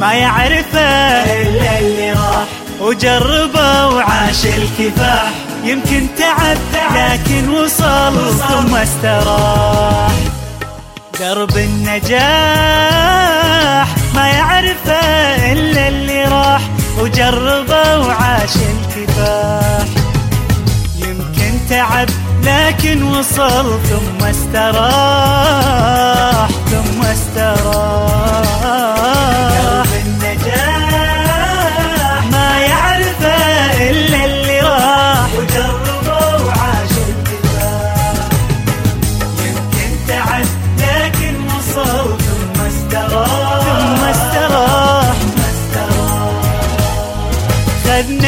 ما يعرفه إلا اللي راح وجربه وعاش الكفاح. يمكن تعب لكن وصل ثم استراح. درب النجاح ما يعرفه إلا اللي راح وجربه وعاش الكفاح. يمكن تعب لكن وصل ثم استراح ثم استراح.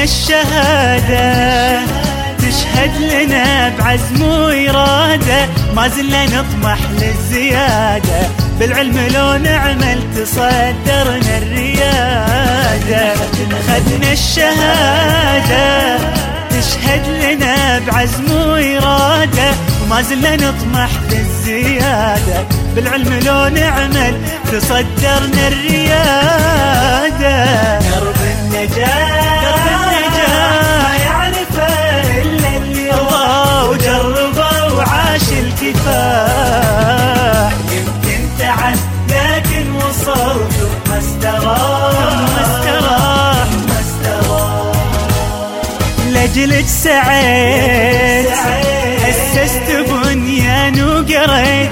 خذنا الشهادة. تشهد لنا بعزم وإرادة. ما زلنا نطمح للزيادة. بالعلم لو نعمل تصدرنا الريادة. خذنا الشهادة. تشهد لنا بعزم وإرادة. وما زلنا نطمح للزيادة. بالعلم لو نعمل تصدرنا الريادة. درب النجاة. لجلك سعيت. أسست بنيان وقريت.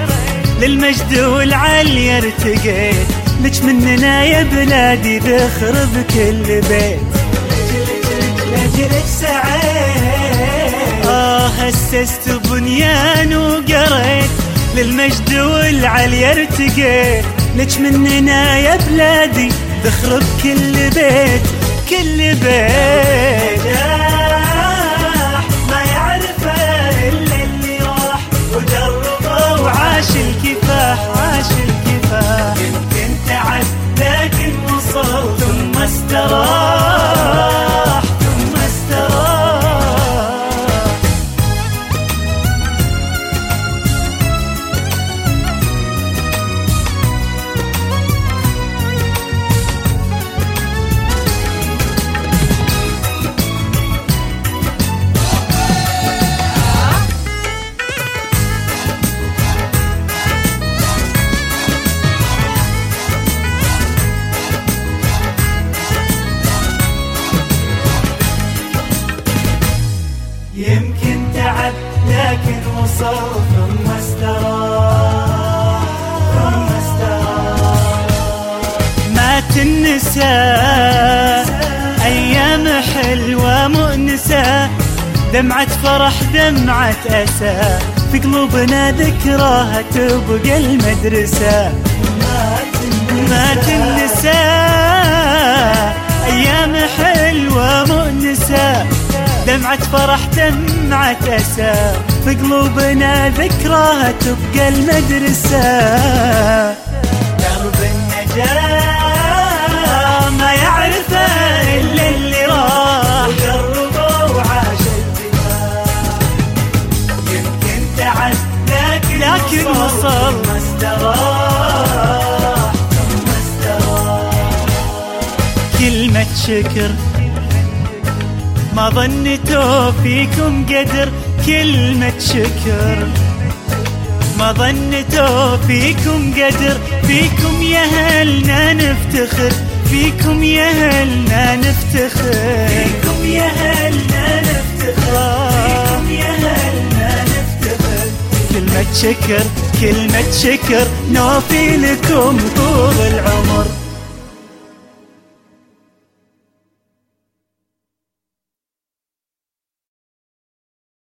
للمجد والعلي ارتقيت. لك مننا يا بلادي ذخر بكل بيت. لجلك سعيت. آه أسست بنيان وقريت. للمجد والعلي ارتقيت. لك مننا يا بلادي ذخر بكل بيت. كل بيت. يمكن تعب لكن وصل ثم استراح ثم استراح ما تنسى أيام حلوة مؤنسة دمعة فرح دمعة أسى. في قلوبنا ذكراها تبقى المدرسة. ما تنسى أيام حلوة دمعة فرح دمعة أسى في قلوبنا ذكراها تبقى المدرسة. درب النجاة ما يعرفه إلا اللي راح. وجربه وعاش يمكن تعب لكن, لكن وصل. ما استراح ثم استراح كلمة شكر ما ظنتوا فيكم قدر كلمة شكر. ما ظنتوا فيكم قدر فيكم يا هلنا نفتخر فيكم يا هلنا نفتخر. فيكم يا هلنا نفتخر. فيكم يا هلنا نفتخر. كلمة شكر كلمة شكر نوفي لكم طول